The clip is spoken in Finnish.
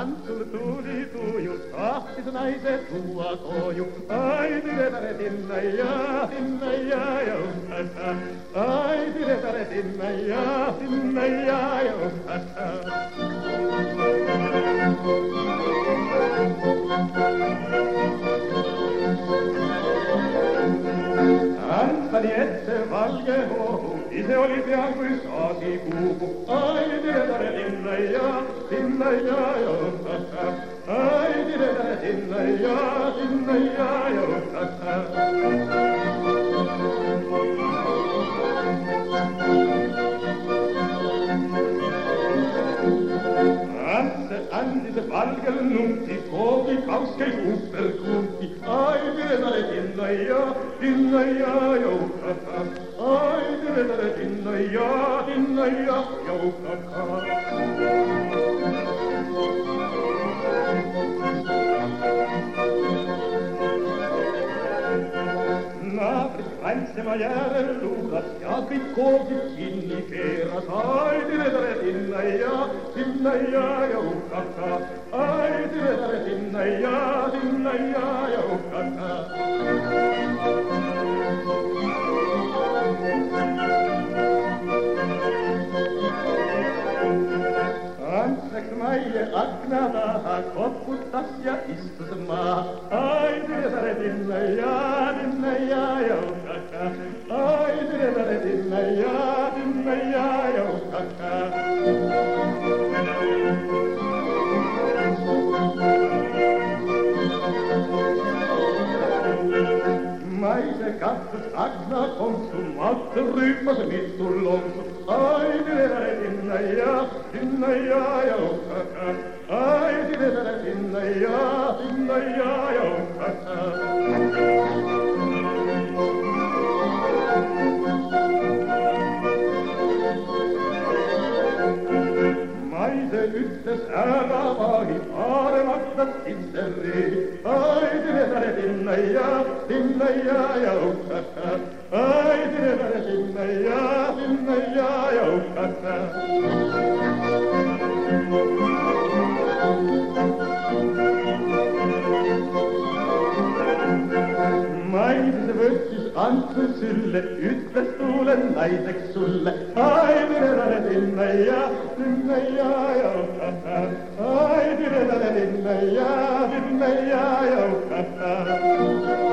Tanssur tuli tuju, kahtis naiset tuua koju. Ai sinne ja sinne ja ja umpasta. Ai sinne ja sinne ja ja. Ganz an die danza di esse valge horum, ise oli fianco in sati buco, ai dire dare inna ia, inna ia, ai dire dare inna ia, inna ia, Anze an diese Walgen und die Vogel ausgerufen, und die dinaya, dinaya yokaka. Ay dere dere dinaya, dinaya yokaka. Anzi maggiare lunga, schiavi codi, inni che ratai, dire dare dinnaia, dinnaia o cacca, ai dire dare dinnaia, dinnaia o cacca. всех мое окна, Копута вся истма. Ай, дрезарединная, длинная елкака, Ай, дрезарединная, длинная елкака. Gattes agna consumatur mas mitul longum. Ai, dinna, dinna, dinna, dinna, Maise ütles ära vahi, aarematas sisseri. Ai tüvedare sinna ja sinna ja ja uhkata. Ai tüvedare sinna ja sinna ja ja uhkata. Maise võttis Antsu sülle, ütles tulen naiseks sulle. ai tüvedare sinna ja sinna ja ja ai tüvedare sinna ja sinna ja ja uhkata.